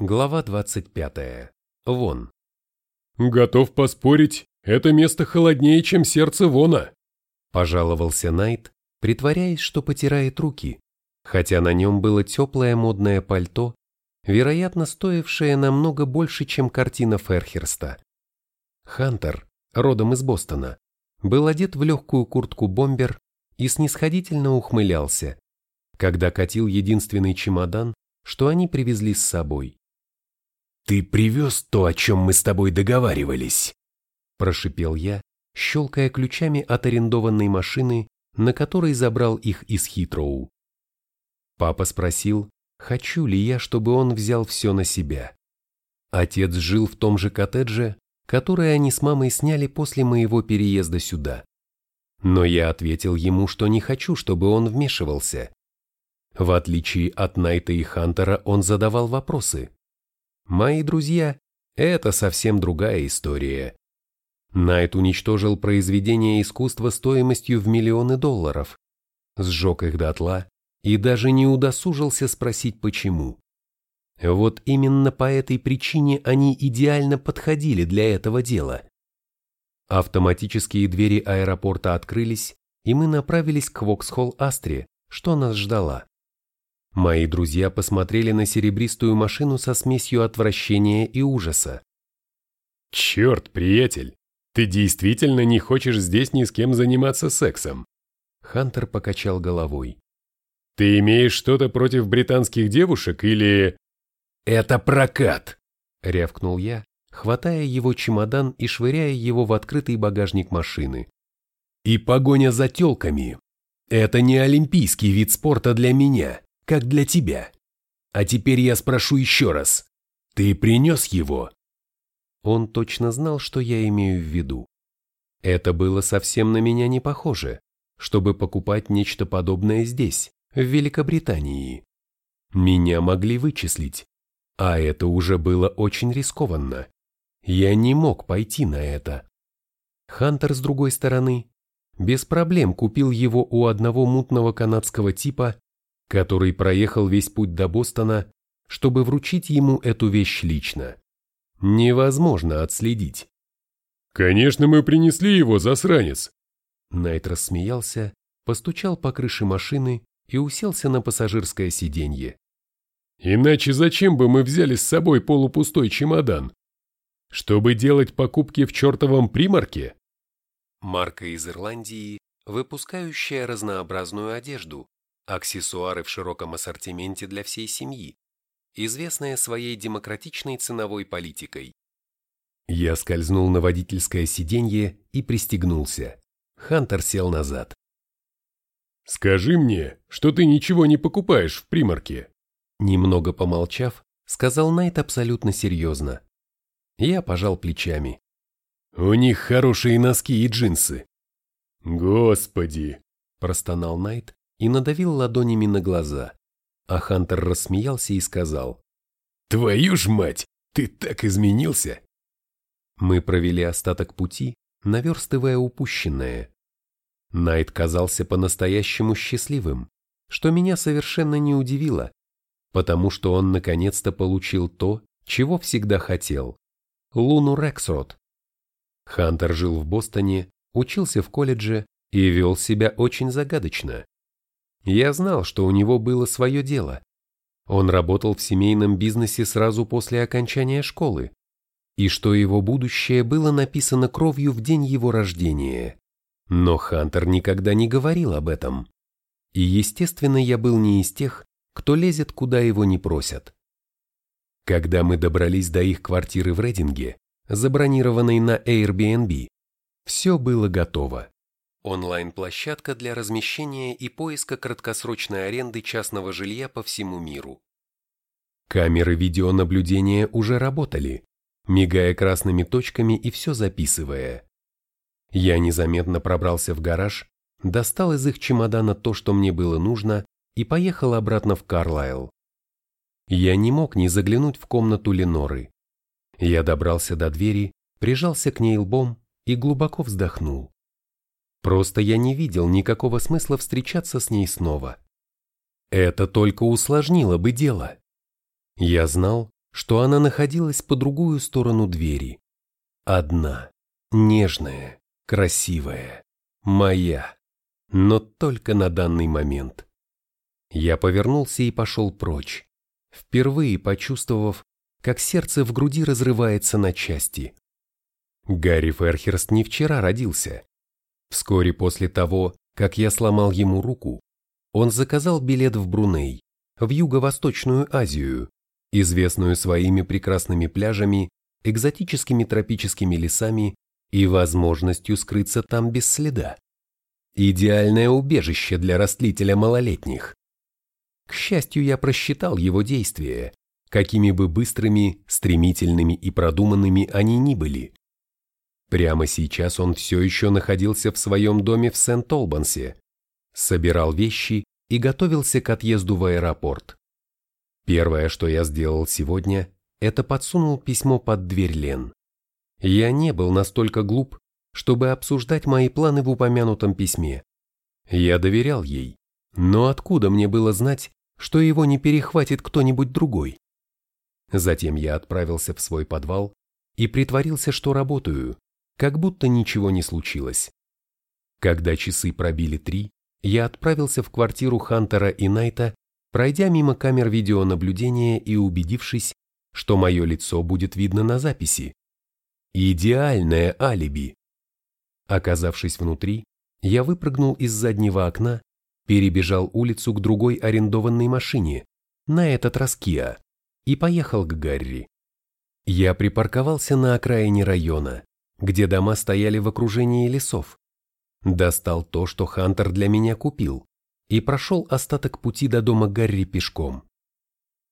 Глава 25. Вон. «Готов поспорить, это место холоднее, чем сердце Вона», Пожаловался Найт, притворяясь, что потирает руки, хотя на нем было теплое модное пальто, вероятно, стоившее намного больше, чем картина Ферхерста. Хантер, родом из Бостона, был одет в легкую куртку-бомбер и снисходительно ухмылялся, когда катил единственный чемодан, что они привезли с собой. «Ты привез то, о чем мы с тобой договаривались?» Прошипел я, щелкая ключами от арендованной машины, на которой забрал их из Хитроу. Папа спросил, хочу ли я, чтобы он взял все на себя. Отец жил в том же коттедже, который они с мамой сняли после моего переезда сюда. Но я ответил ему, что не хочу, чтобы он вмешивался. В отличие от Найта и Хантера, он задавал вопросы. Мои друзья – это совсем другая история. Найт уничтожил произведения искусства стоимостью в миллионы долларов, сжег их дотла и даже не удосужился спросить почему. Вот именно по этой причине они идеально подходили для этого дела. Автоматические двери аэропорта открылись, и мы направились к Воксхолл-Астре, что нас ждала. Мои друзья посмотрели на серебристую машину со смесью отвращения и ужаса. «Черт, приятель, ты действительно не хочешь здесь ни с кем заниматься сексом?» Хантер покачал головой. «Ты имеешь что-то против британских девушек или...» «Это прокат!» — рявкнул я, хватая его чемодан и швыряя его в открытый багажник машины. «И погоня за телками. Это не олимпийский вид спорта для меня как для тебя. А теперь я спрошу еще раз. Ты принес его?» Он точно знал, что я имею в виду. Это было совсем на меня не похоже, чтобы покупать нечто подобное здесь, в Великобритании. Меня могли вычислить, а это уже было очень рискованно. Я не мог пойти на это. Хантер, с другой стороны, без проблем купил его у одного мутного канадского типа который проехал весь путь до Бостона, чтобы вручить ему эту вещь лично. Невозможно отследить. «Конечно, мы принесли его, засранец!» Найт рассмеялся, постучал по крыше машины и уселся на пассажирское сиденье. «Иначе зачем бы мы взяли с собой полупустой чемодан? Чтобы делать покупки в чертовом примарке?» Марка из Ирландии, выпускающая разнообразную одежду, аксессуары в широком ассортименте для всей семьи, известная своей демократичной ценовой политикой. Я скользнул на водительское сиденье и пристегнулся. Хантер сел назад. «Скажи мне, что ты ничего не покупаешь в примарке?» Немного помолчав, сказал Найт абсолютно серьезно. Я пожал плечами. «У них хорошие носки и джинсы». «Господи!» – простонал Найт и надавил ладонями на глаза. А Хантер рассмеялся и сказал, «Твою ж мать, ты так изменился!» Мы провели остаток пути, наверстывая упущенное. Найт казался по-настоящему счастливым, что меня совершенно не удивило, потому что он наконец-то получил то, чего всегда хотел – Луну Рексрот. Хантер жил в Бостоне, учился в колледже и вел себя очень загадочно. Я знал, что у него было свое дело. Он работал в семейном бизнесе сразу после окончания школы, и что его будущее было написано кровью в день его рождения. Но Хантер никогда не говорил об этом. И, естественно, я был не из тех, кто лезет, куда его не просят. Когда мы добрались до их квартиры в Рейдинге, забронированной на Airbnb, все было готово. Онлайн-площадка для размещения и поиска краткосрочной аренды частного жилья по всему миру. Камеры видеонаблюдения уже работали, мигая красными точками и все записывая. Я незаметно пробрался в гараж, достал из их чемодана то, что мне было нужно, и поехал обратно в Карлайл. Я не мог не заглянуть в комнату Леноры. Я добрался до двери, прижался к ней лбом и глубоко вздохнул. Просто я не видел никакого смысла встречаться с ней снова. Это только усложнило бы дело. Я знал, что она находилась по другую сторону двери. Одна, нежная, красивая, моя, но только на данный момент. Я повернулся и пошел прочь, впервые почувствовав, как сердце в груди разрывается на части. Гарри Ферхерст не вчера родился. Вскоре после того, как я сломал ему руку, он заказал билет в Бруней, в Юго-Восточную Азию, известную своими прекрасными пляжами, экзотическими тропическими лесами и возможностью скрыться там без следа. Идеальное убежище для растлителя малолетних. К счастью, я просчитал его действия, какими бы быстрыми, стремительными и продуманными они ни были. Прямо сейчас он все еще находился в своем доме в Сент-Олбансе, собирал вещи и готовился к отъезду в аэропорт. Первое, что я сделал сегодня, это подсунул письмо под дверь Лен. Я не был настолько глуп, чтобы обсуждать мои планы в упомянутом письме. Я доверял ей, но откуда мне было знать, что его не перехватит кто-нибудь другой? Затем я отправился в свой подвал и притворился, что работаю, как будто ничего не случилось. Когда часы пробили три, я отправился в квартиру Хантера и Найта, пройдя мимо камер видеонаблюдения и убедившись, что мое лицо будет видно на записи. Идеальное алиби. Оказавшись внутри, я выпрыгнул из заднего окна, перебежал улицу к другой арендованной машине, на этот раз Kia, и поехал к Гарри. Я припарковался на окраине района, где дома стояли в окружении лесов. Достал то, что Хантер для меня купил, и прошел остаток пути до дома Гарри пешком.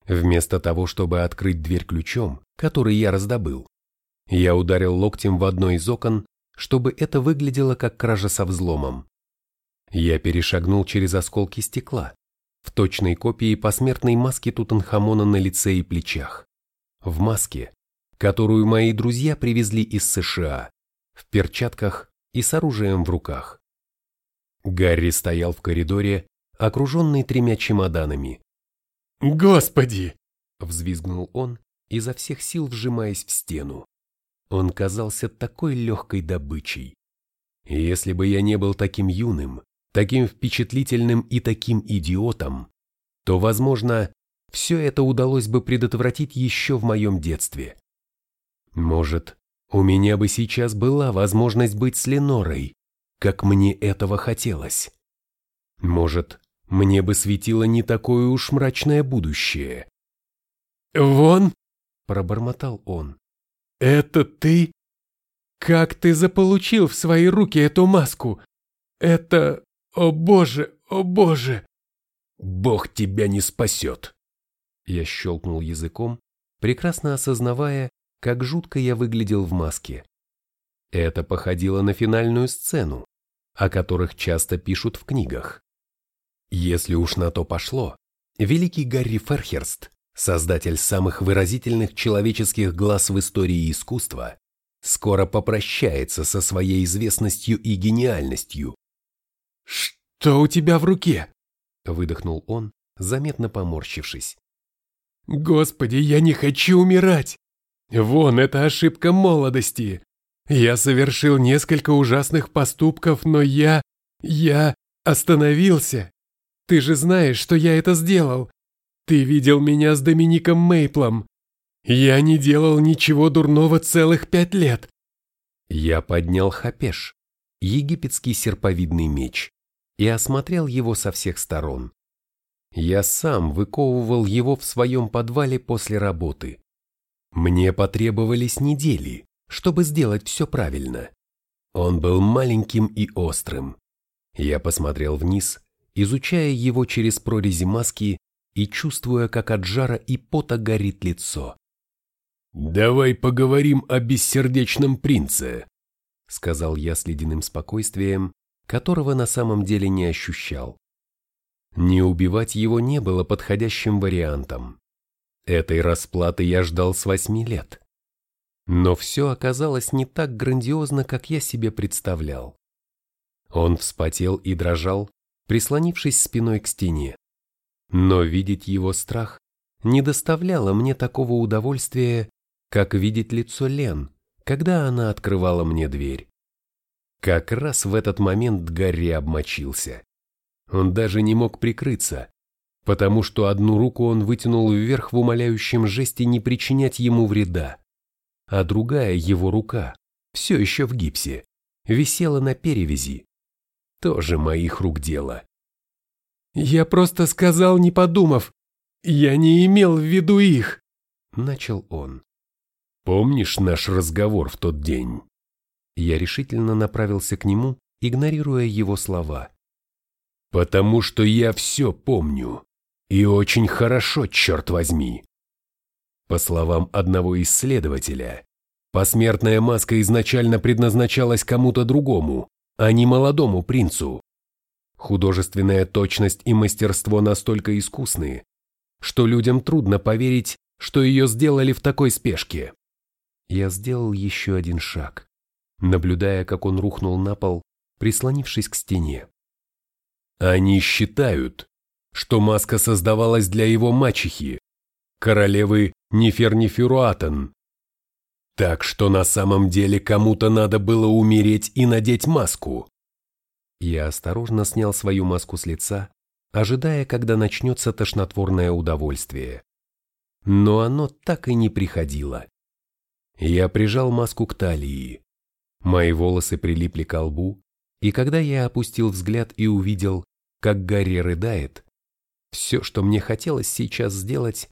Вместо того, чтобы открыть дверь ключом, который я раздобыл, я ударил локтем в одно из окон, чтобы это выглядело как кража со взломом. Я перешагнул через осколки стекла, в точной копии посмертной маски Тутанхамона на лице и плечах. В маске, которую мои друзья привезли из США, в перчатках и с оружием в руках. Гарри стоял в коридоре, окруженный тремя чемоданами. «Господи!» – взвизгнул он, изо всех сил вжимаясь в стену. Он казался такой легкой добычей. Если бы я не был таким юным, таким впечатлительным и таким идиотом, то, возможно, все это удалось бы предотвратить еще в моем детстве. Может, у меня бы сейчас была возможность быть с Ленорой, как мне этого хотелось. Может, мне бы светило не такое уж мрачное будущее. «Вон!» – пробормотал он. «Это ты? Как ты заполучил в свои руки эту маску? Это... О боже, о боже!» «Бог тебя не спасет!» Я щелкнул языком, прекрасно осознавая, как жутко я выглядел в маске. Это походило на финальную сцену, о которых часто пишут в книгах. Если уж на то пошло, великий Гарри Ферхерст, создатель самых выразительных человеческих глаз в истории искусства, скоро попрощается со своей известностью и гениальностью. «Что у тебя в руке?» – выдохнул он, заметно поморщившись. «Господи, я не хочу умирать! Вон, это ошибка молодости. Я совершил несколько ужасных поступков, но я... я остановился. Ты же знаешь, что я это сделал. Ты видел меня с Домиником Мейплом. Я не делал ничего дурного целых пять лет. Я поднял хапеш, египетский серповидный меч, и осмотрел его со всех сторон. Я сам выковывал его в своем подвале после работы. Мне потребовались недели, чтобы сделать все правильно. Он был маленьким и острым. Я посмотрел вниз, изучая его через прорези маски и чувствуя, как от жара и пота горит лицо. «Давай поговорим о бессердечном принце», — сказал я с ледяным спокойствием, которого на самом деле не ощущал. Не убивать его не было подходящим вариантом. Этой расплаты я ждал с восьми лет. Но все оказалось не так грандиозно, как я себе представлял. Он вспотел и дрожал, прислонившись спиной к стене. Но видеть его страх не доставляло мне такого удовольствия, как видеть лицо Лен, когда она открывала мне дверь. Как раз в этот момент Гарри обмочился. Он даже не мог прикрыться, потому что одну руку он вытянул вверх в умоляющем жесте не причинять ему вреда, а другая его рука, все еще в гипсе, висела на перевязи. Тоже моих рук дело. «Я просто сказал, не подумав. Я не имел в виду их», — начал он. «Помнишь наш разговор в тот день?» Я решительно направился к нему, игнорируя его слова. «Потому что я все помню. И очень хорошо, черт возьми!» По словам одного исследователя, посмертная маска изначально предназначалась кому-то другому, а не молодому принцу. Художественная точность и мастерство настолько искусны, что людям трудно поверить, что ее сделали в такой спешке. Я сделал еще один шаг, наблюдая, как он рухнул на пол, прислонившись к стене. Они считают, что маска создавалась для его мачехи, королевы Неферниферуатен. Так что на самом деле кому-то надо было умереть и надеть маску. Я осторожно снял свою маску с лица, ожидая, когда начнется тошнотворное удовольствие. Но оно так и не приходило. Я прижал маску к талии. Мои волосы прилипли к лбу, и когда я опустил взгляд и увидел, как Гарри рыдает, все, что мне хотелось сейчас сделать,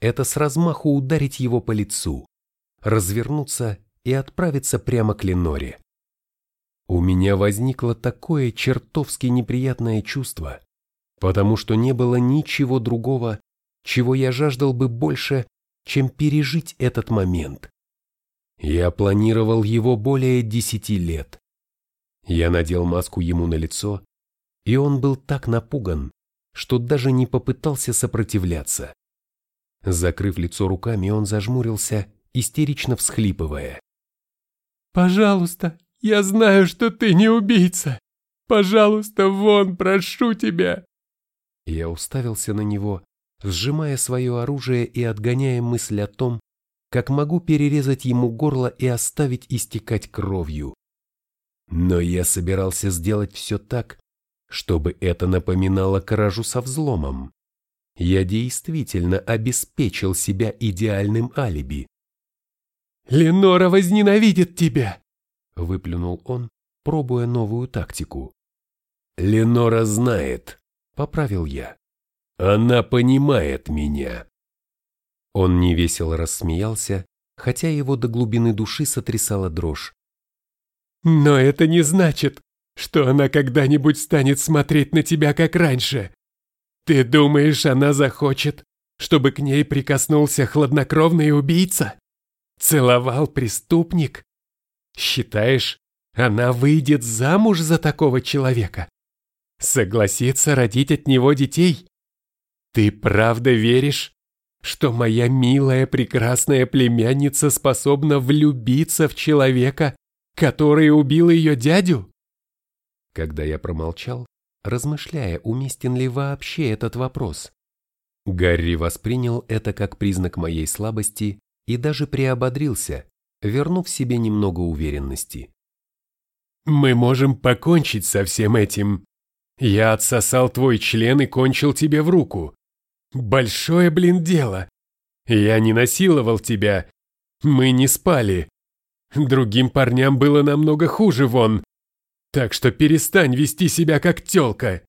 это с размаху ударить его по лицу, развернуться и отправиться прямо к Леноре. У меня возникло такое чертовски неприятное чувство, потому что не было ничего другого, чего я жаждал бы больше, чем пережить этот момент. Я планировал его более десяти лет. Я надел маску ему на лицо, и он был так напуган, что даже не попытался сопротивляться. Закрыв лицо руками, он зажмурился, истерично всхлипывая. «Пожалуйста, я знаю, что ты не убийца! Пожалуйста, вон, прошу тебя!» Я уставился на него, сжимая свое оружие и отгоняя мысль о том, как могу перерезать ему горло и оставить истекать кровью. Но я собирался сделать все так, чтобы это напоминало кражу со взломом. Я действительно обеспечил себя идеальным алиби. «Ленора возненавидит тебя!» — выплюнул он, пробуя новую тактику. «Ленора знает», — поправил я. «Она понимает меня». Он невесело рассмеялся, хотя его до глубины души сотрясала дрожь. «Но это не значит, что она когда-нибудь станет смотреть на тебя как раньше. Ты думаешь, она захочет, чтобы к ней прикоснулся хладнокровный убийца? Целовал преступник? Считаешь, она выйдет замуж за такого человека? Согласится родить от него детей? Ты правда веришь, что моя милая прекрасная племянница способна влюбиться в человека, который убил ее дядю? Когда я промолчал, размышляя, уместен ли вообще этот вопрос, Гарри воспринял это как признак моей слабости и даже приободрился, вернув себе немного уверенности. «Мы можем покончить со всем этим. Я отсосал твой член и кончил тебе в руку. Большое, блин, дело. Я не насиловал тебя. Мы не спали. Другим парням было намного хуже вон. Так что перестань вести себя как тёлка.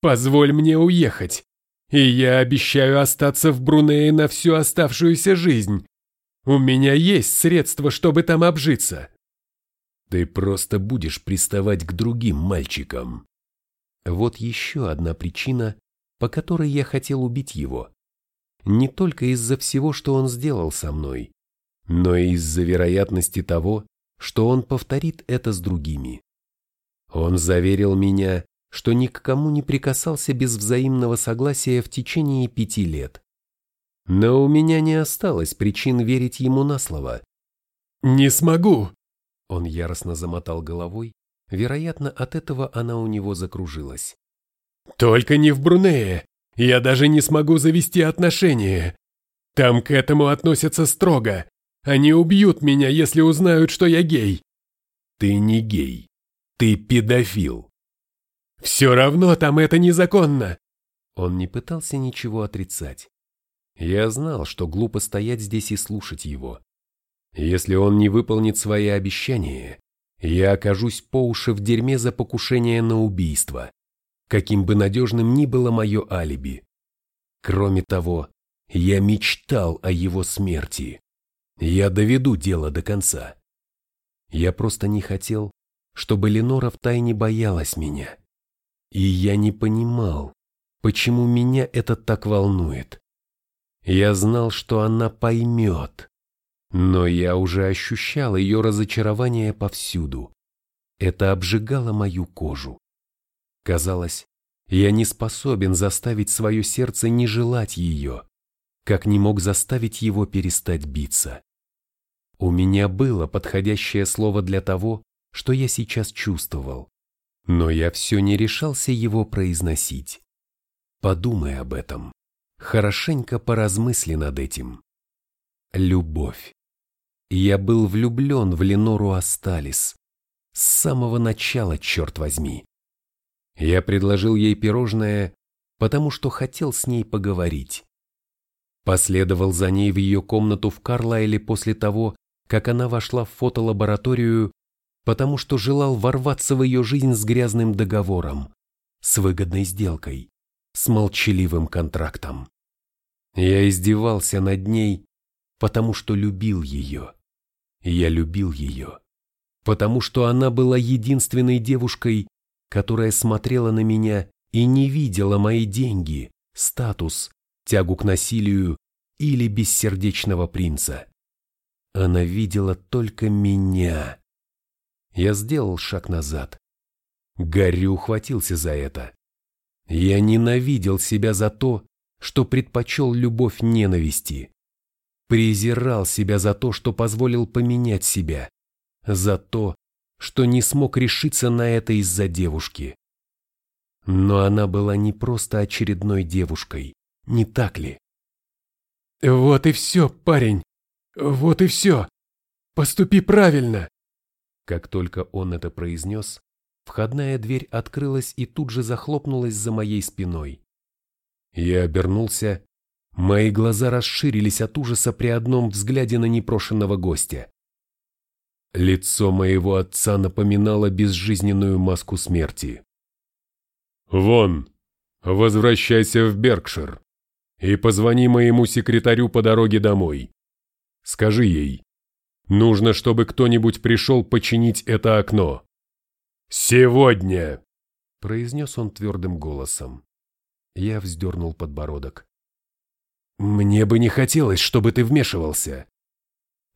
Позволь мне уехать. И я обещаю остаться в Брунее на всю оставшуюся жизнь. У меня есть средства, чтобы там обжиться. Ты просто будешь приставать к другим мальчикам. Вот еще одна причина, по которой я хотел убить его. Не только из-за всего, что он сделал со мной, но и из-за вероятности того, что он повторит это с другими. Он заверил меня, что ни к кому не прикасался без взаимного согласия в течение пяти лет. Но у меня не осталось причин верить ему на слово. «Не смогу!» Он яростно замотал головой, вероятно, от этого она у него закружилась. Только не в Брунее. Я даже не смогу завести отношения. Там к этому относятся строго. Они убьют меня, если узнают, что я гей. Ты не гей. Ты педофил. Все равно там это незаконно. Он не пытался ничего отрицать. Я знал, что глупо стоять здесь и слушать его. Если он не выполнит свои обещания, я окажусь по уши в дерьме за покушение на убийство, каким бы надежным ни было мое алиби. Кроме того, я мечтал о его смерти. Я доведу дело до конца. Я просто не хотел, чтобы Ленора втайне боялась меня. И я не понимал, почему меня это так волнует. Я знал, что она поймет, но я уже ощущал ее разочарование повсюду. Это обжигало мою кожу. Казалось, я не способен заставить свое сердце не желать ее, как не мог заставить его перестать биться. У меня было подходящее слово для того, что я сейчас чувствовал, но я все не решался его произносить. Подумай об этом, хорошенько поразмысли над этим. Любовь. Я был влюблен в Ленору Асталис. С самого начала, черт возьми. Я предложил ей пирожное, потому что хотел с ней поговорить. Последовал за ней в ее комнату в Карлайле после того, как она вошла в фотолабораторию, потому что желал ворваться в ее жизнь с грязным договором, с выгодной сделкой, с молчаливым контрактом. Я издевался над ней, потому что любил ее. Я любил ее, потому что она была единственной девушкой, которая смотрела на меня и не видела мои деньги, статус, тягу к насилию или бессердечного принца. Она видела только меня. Я сделал шаг назад. Гарри ухватился за это. Я ненавидел себя за то, что предпочел любовь ненависти. Презирал себя за то, что позволил поменять себя, за то, что не смог решиться на это из-за девушки. Но она была не просто очередной девушкой, не так ли? «Вот и все, парень! Вот и все! Поступи правильно!» Как только он это произнес, входная дверь открылась и тут же захлопнулась за моей спиной. Я обернулся Мои глаза расширились от ужаса при одном взгляде на непрошенного гостя. Лицо моего отца напоминало безжизненную маску смерти. «Вон, возвращайся в Беркшир и позвони моему секретарю по дороге домой. Скажи ей, нужно, чтобы кто-нибудь пришел починить это окно. Сегодня!» произнес он твердым голосом. Я вздернул подбородок. «Мне бы не хотелось, чтобы ты вмешивался!»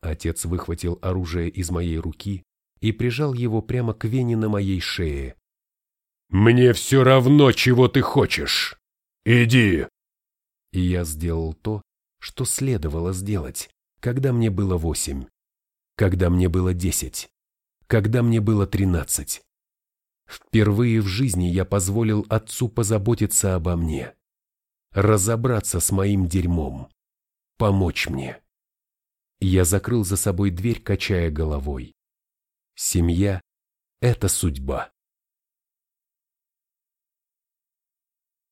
Отец выхватил оружие из моей руки и прижал его прямо к вене на моей шее. «Мне все равно, чего ты хочешь! Иди!» И я сделал то, что следовало сделать, когда мне было восемь, когда мне было десять, когда мне было тринадцать. Впервые в жизни я позволил отцу позаботиться обо мне разобраться с моим дерьмом, помочь мне. Я закрыл за собой дверь, качая головой. Семья — это судьба.